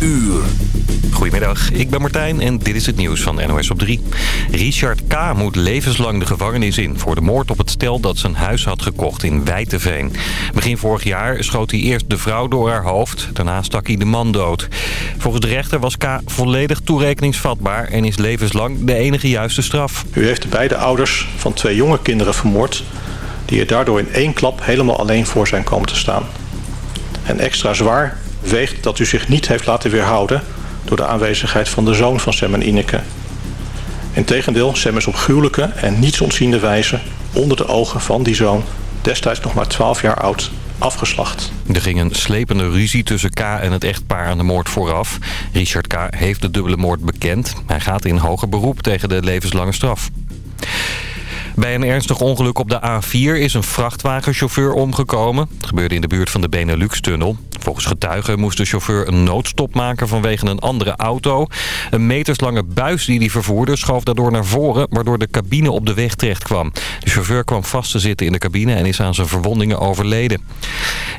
uur. Goedemiddag, ik ben Martijn en dit is het nieuws van NOS op 3. Richard K. moet levenslang de gevangenis in voor de moord op het stel dat zijn huis had gekocht in Wijteveen. Begin vorig jaar schoot hij eerst de vrouw door haar hoofd, daarna stak hij de man dood. Volgens de rechter was K. volledig toerekeningsvatbaar en is levenslang de enige juiste straf. U heeft de beide ouders van twee jonge kinderen vermoord die er daardoor in één klap helemaal alleen voor zijn komen te staan. En extra zwaar weegt dat u zich niet heeft laten weerhouden door de aanwezigheid van de zoon van Sam en Ineke. Integendeel, Sam is op gruwelijke en nietsontziende wijze onder de ogen van die zoon, destijds nog maar 12 jaar oud, afgeslacht. Er ging een slepende ruzie tussen K en het echtpaar aan de moord vooraf. Richard K. heeft de dubbele moord bekend. Hij gaat in hoger beroep tegen de levenslange straf. Bij een ernstig ongeluk op de A4 is een vrachtwagenchauffeur omgekomen. Het gebeurde in de buurt van de Benelux-tunnel. Volgens getuigen moest de chauffeur een noodstop maken vanwege een andere auto. Een meterslange buis die hij vervoerde schoof daardoor naar voren... waardoor de cabine op de weg terecht kwam. De chauffeur kwam vast te zitten in de cabine en is aan zijn verwondingen overleden.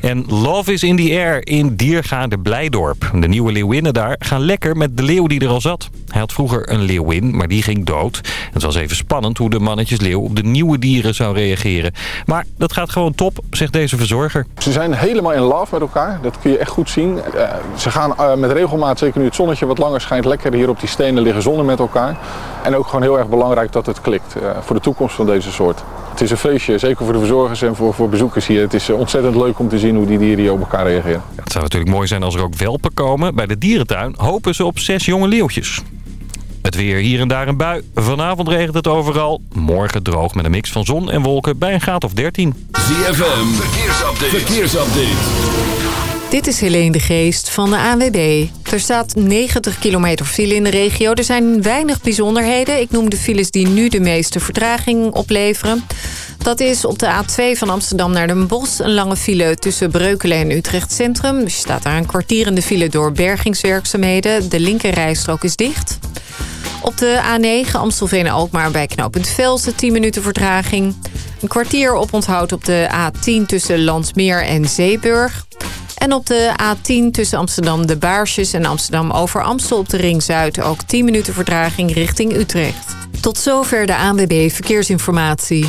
En Love is in the Air in Diergaarde Blijdorp. De nieuwe leeuwinnen daar gaan lekker met de leeuw die er al zat. Hij had vroeger een leeuwin, maar die ging dood. Het was even spannend hoe de mannetjesleeuw op de nieuwe dieren zou reageren. Maar dat gaat gewoon top, zegt deze verzorger. Ze zijn helemaal in love met elkaar. Dat kun je echt goed zien. Uh, ze gaan uh, met regelmaat, zeker nu het zonnetje wat langer schijnt, lekker hier op die stenen liggen zonder met elkaar. En ook gewoon heel erg belangrijk dat het klikt uh, voor de toekomst van deze soort. Het is een feestje, zeker voor de verzorgers en voor, voor bezoekers hier. Het is ontzettend leuk om te zien hoe die dieren hier op elkaar reageren. Ja, het zou natuurlijk mooi zijn als er ook welpen komen. Bij de dierentuin hopen ze op zes jonge leeuwtjes. Het weer hier en daar een bui. Vanavond regent het overal. Morgen droog met een mix van zon en wolken bij een graad of 13. ZFM, verkeersupdate. verkeersupdate. Dit is Helene de Geest van de ANWB. Er staat 90 kilometer file in de regio. Er zijn weinig bijzonderheden. Ik noem de files die nu de meeste vertraging opleveren. Dat is op de A2 van Amsterdam naar Den Bosch. Een lange file tussen Breukelen en Utrecht Centrum. Je staat daar een kwartier in de file door bergingswerkzaamheden. De linkerrijstrook is dicht. Op de A9 Amstelveen-Alkmaar bij knooppunt Velsen 10 minuten vertraging. Een kwartier op onthoud op de A10 tussen Landsmeer en Zeeburg. En op de A10 tussen Amsterdam de Baarsjes en Amsterdam over Amstel op de Ring Zuid... ook 10 minuten vertraging richting Utrecht. Tot zover de ANWB Verkeersinformatie.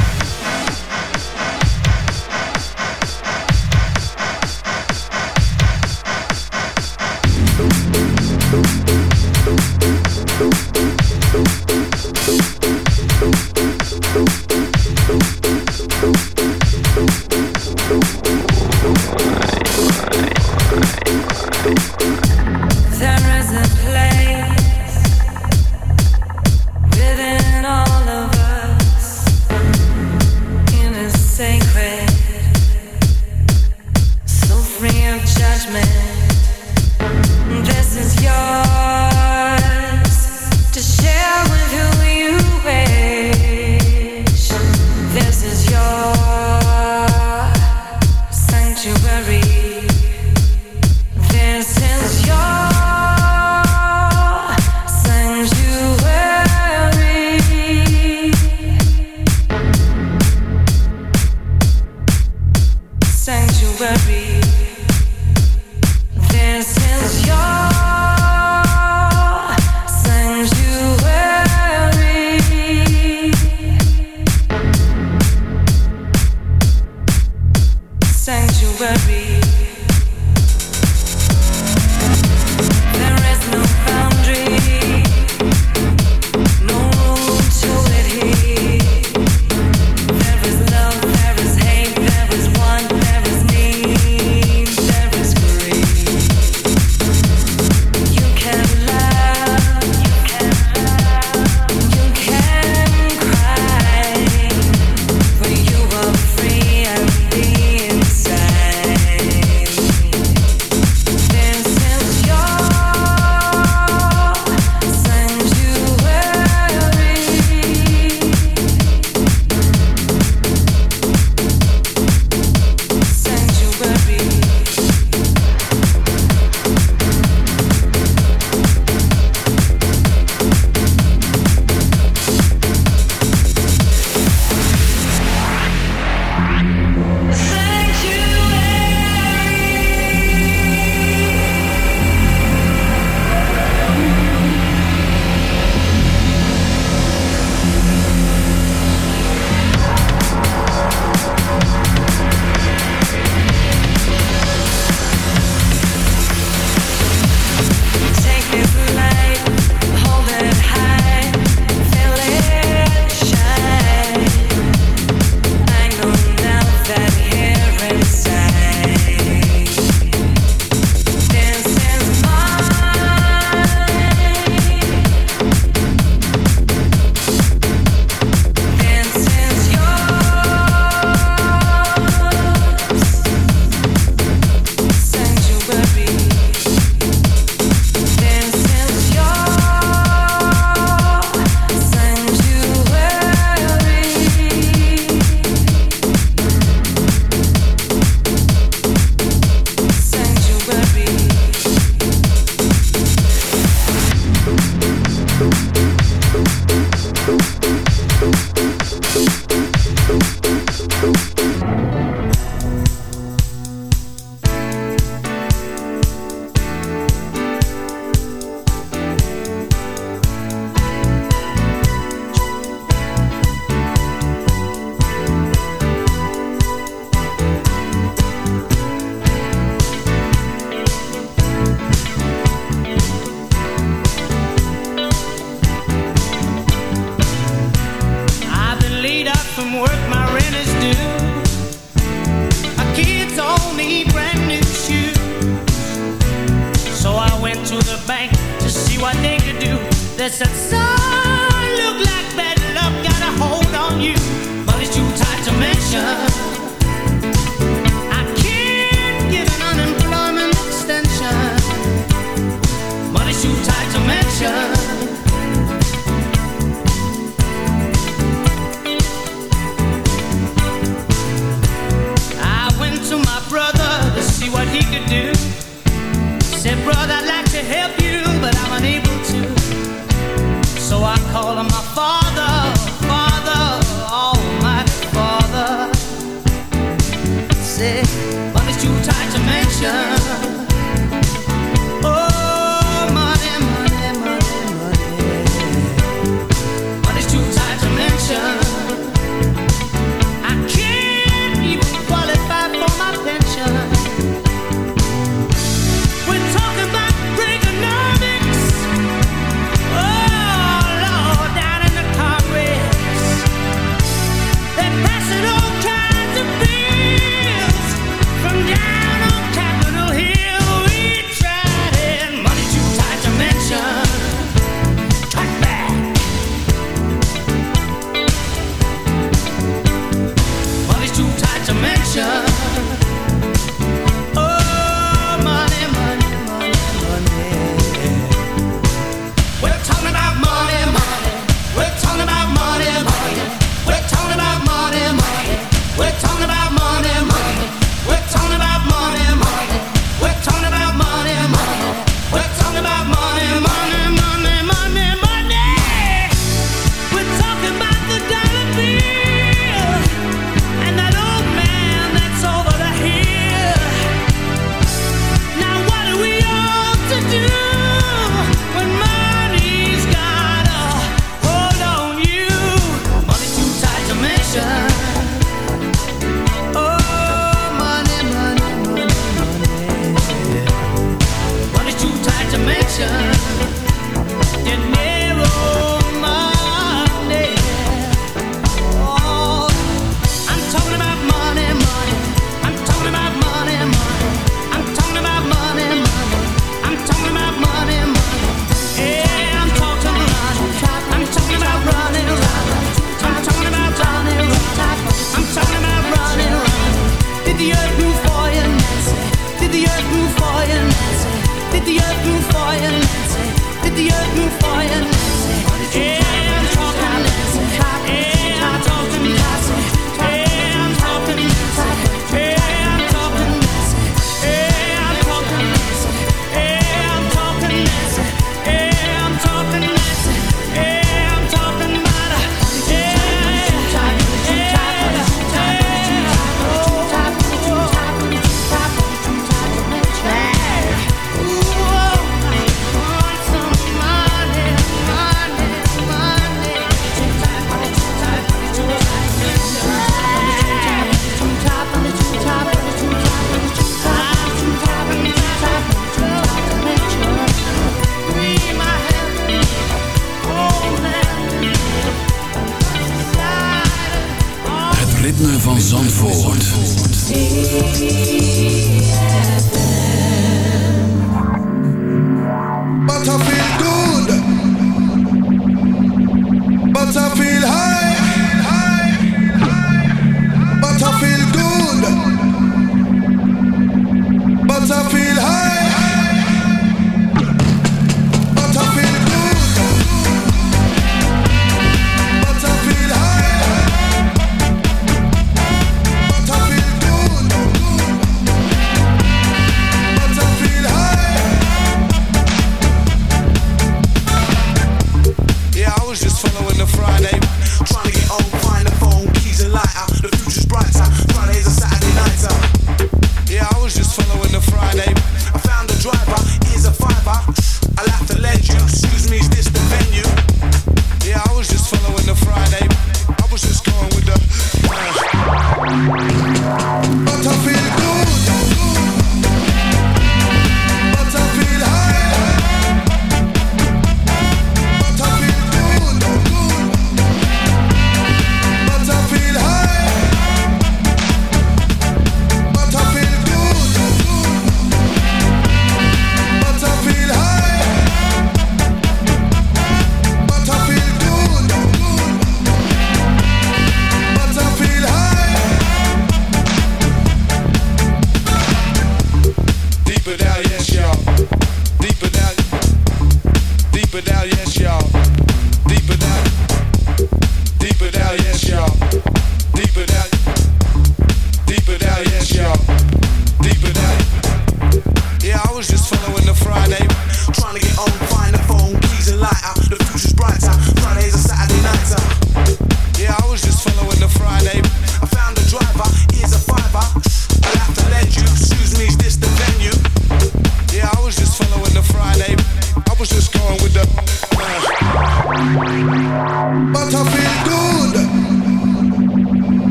Sometimes I feel high.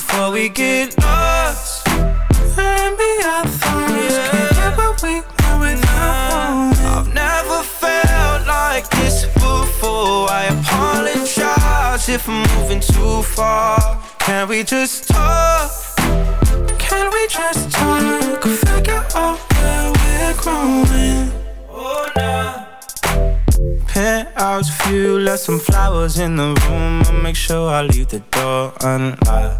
Before we get lost. Maybe our thoughts can't get what we want without I've never felt like this before. I apologize if I'm moving too far. Can we just talk? Can we just talk? Figure out where we're growing. Oh, nah. Penthouse view, left some flowers in the room. I'll make sure I leave the door unlocked.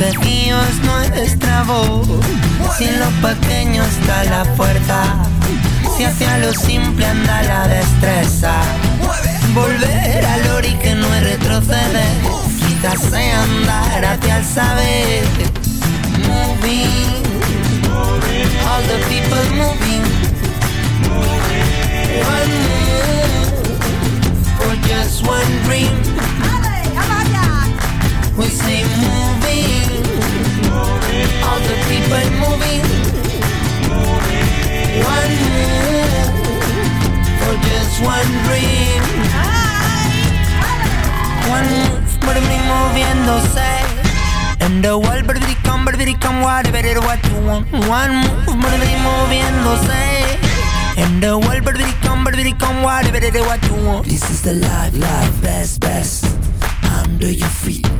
Su quejío es voz. Si en lo pequeño está la fuerza, si hacia lo simple anda la destreza. Volver al ori que no es retroceder, quizás andar hacia el saber. Moving, all the people moving. One move for just one dream. we say moving. All the people moving. One move for just one dream. One move, but we moviéndose. In the world, but we come, but we come, whatever it what you want. One move, but we moviéndose. In the world, but we come, but we come, whatever it what you want. This is the life, life, best, best. Under your feet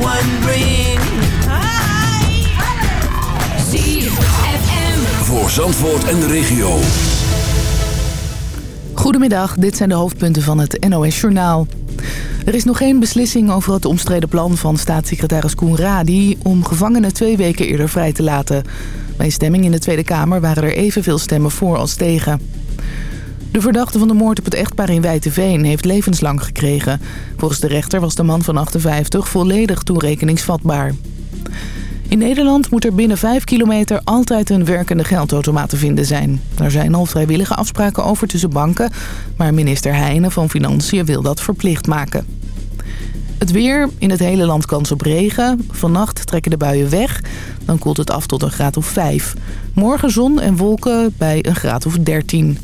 dream. ZFM. Voor Zandvoort en de regio. Goedemiddag, dit zijn de hoofdpunten van het NOS Journaal. Er is nog geen beslissing over het omstreden plan van staatssecretaris Koen Radi... om gevangenen twee weken eerder vrij te laten. Bij een stemming in de Tweede Kamer waren er evenveel stemmen voor als tegen. De verdachte van de moord op het echtpaar in Wijteveen heeft levenslang gekregen. Volgens de rechter was de man van 58 volledig toerekeningsvatbaar. In Nederland moet er binnen 5 kilometer altijd een werkende geldautomaat te vinden zijn. Er zijn al vrijwillige afspraken over tussen banken, maar minister Heijnen van Financiën wil dat verplicht maken. Het weer, in het hele land kans op regen. Vannacht trekken de buien weg, dan koelt het af tot een graad of 5. Morgen zon en wolken bij een graad of 13.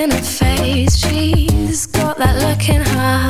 In her face, she's got that look in her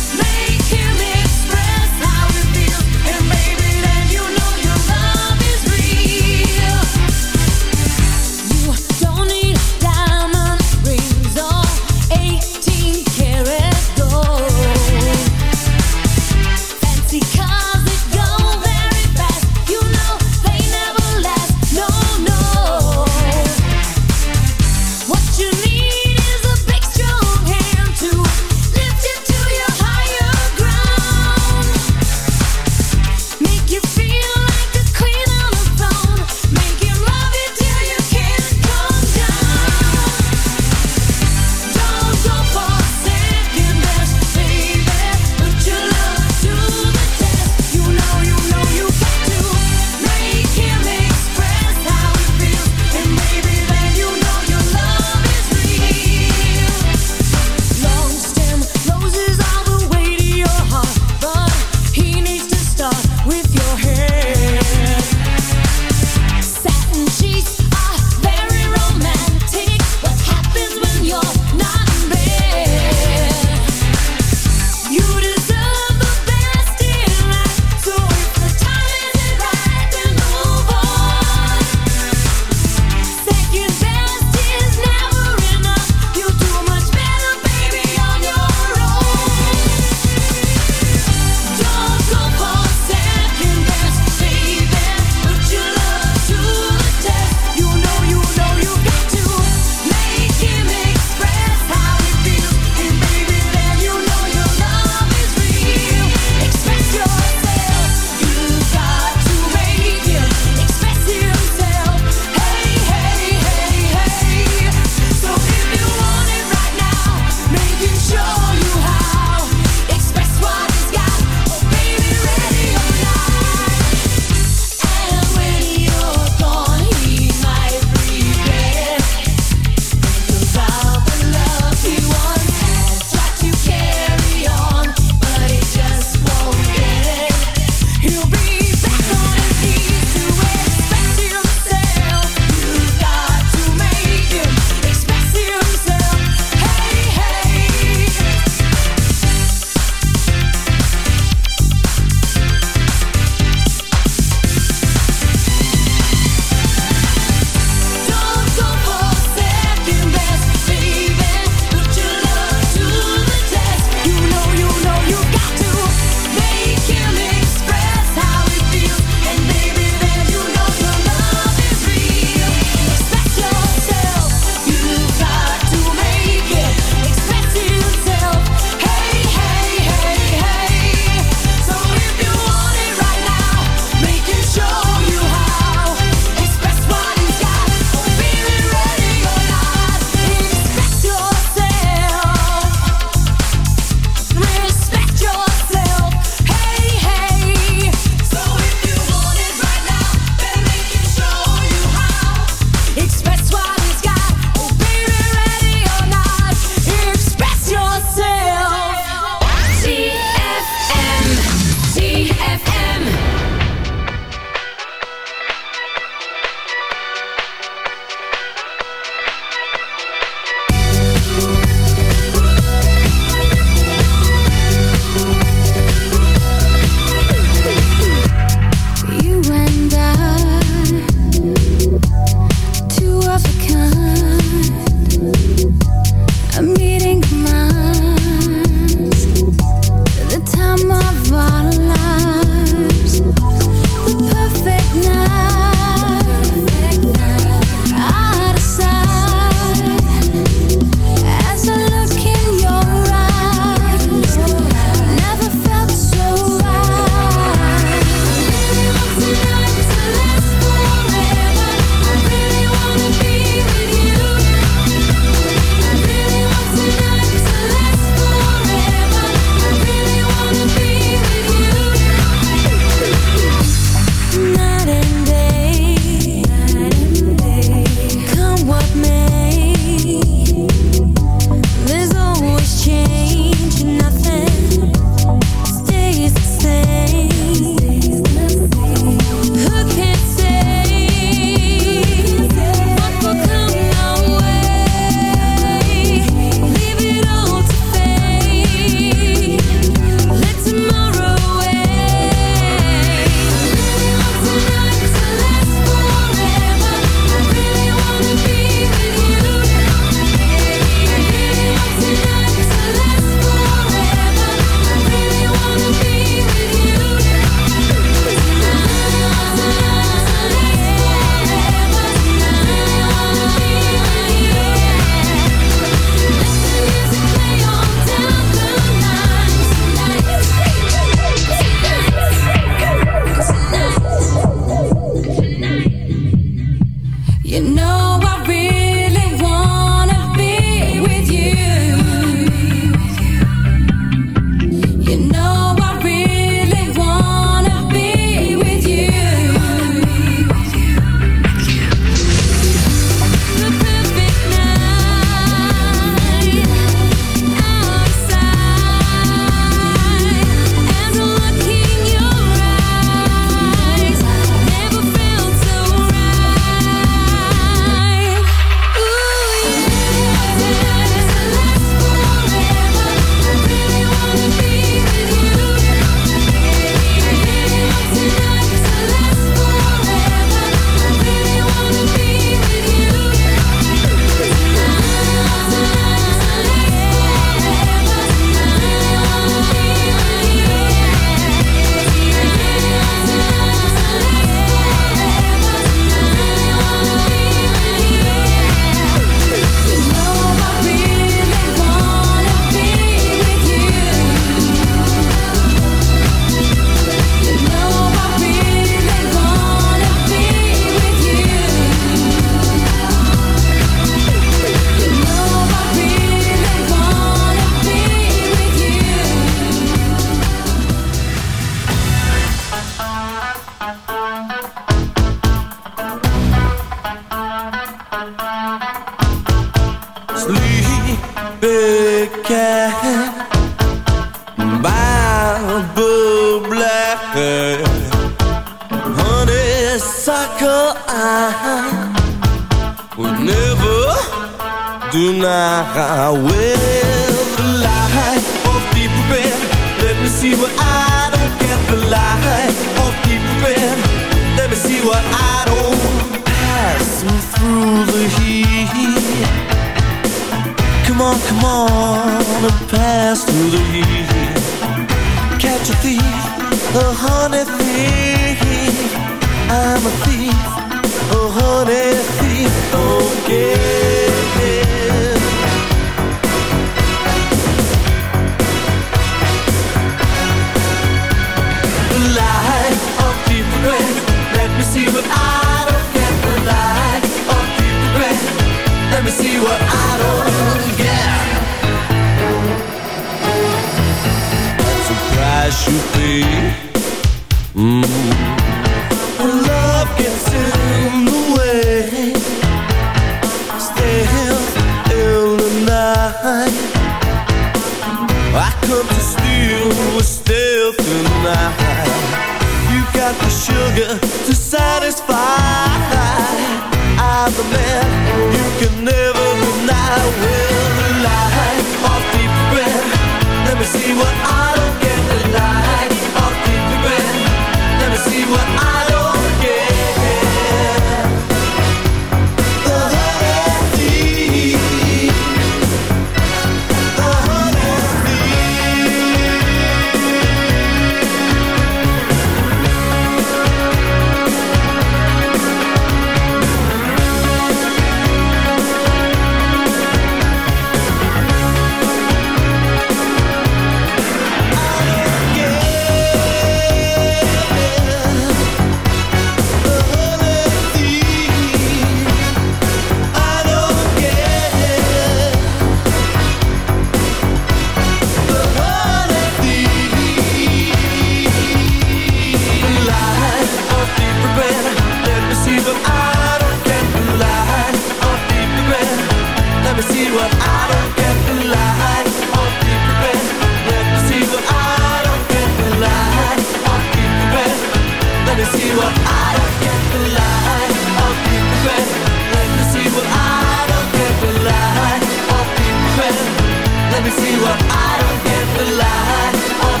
me see what I don't get the light of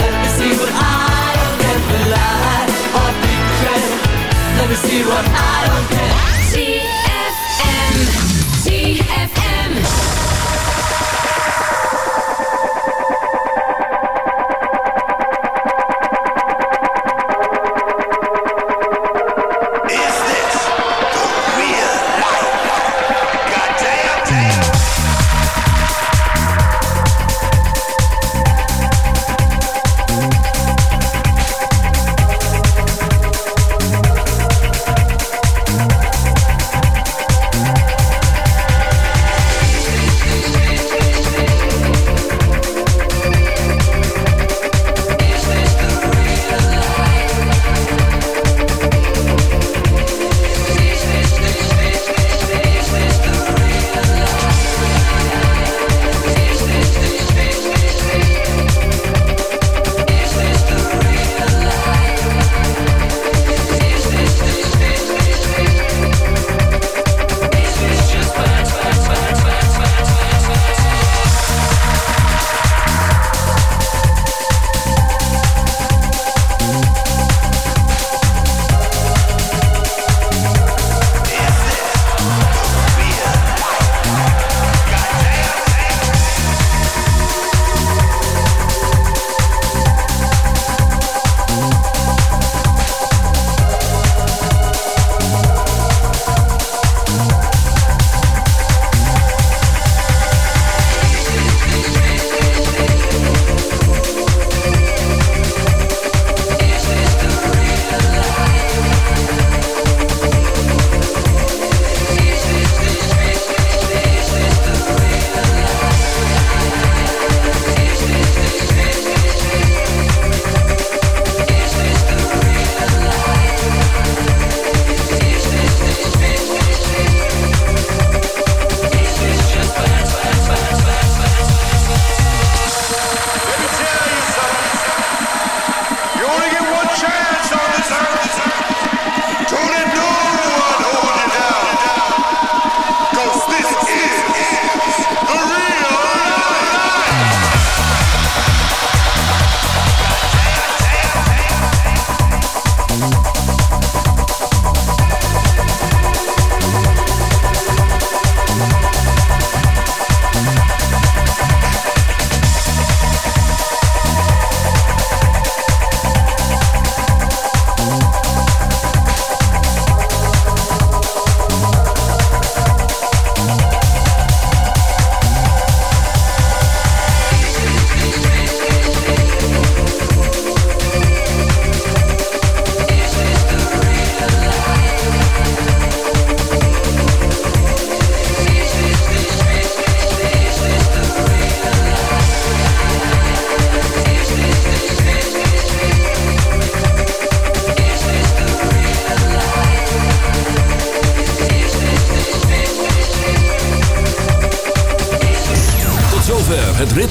Let me see what I don't get the light of Let me see what I don't get. See.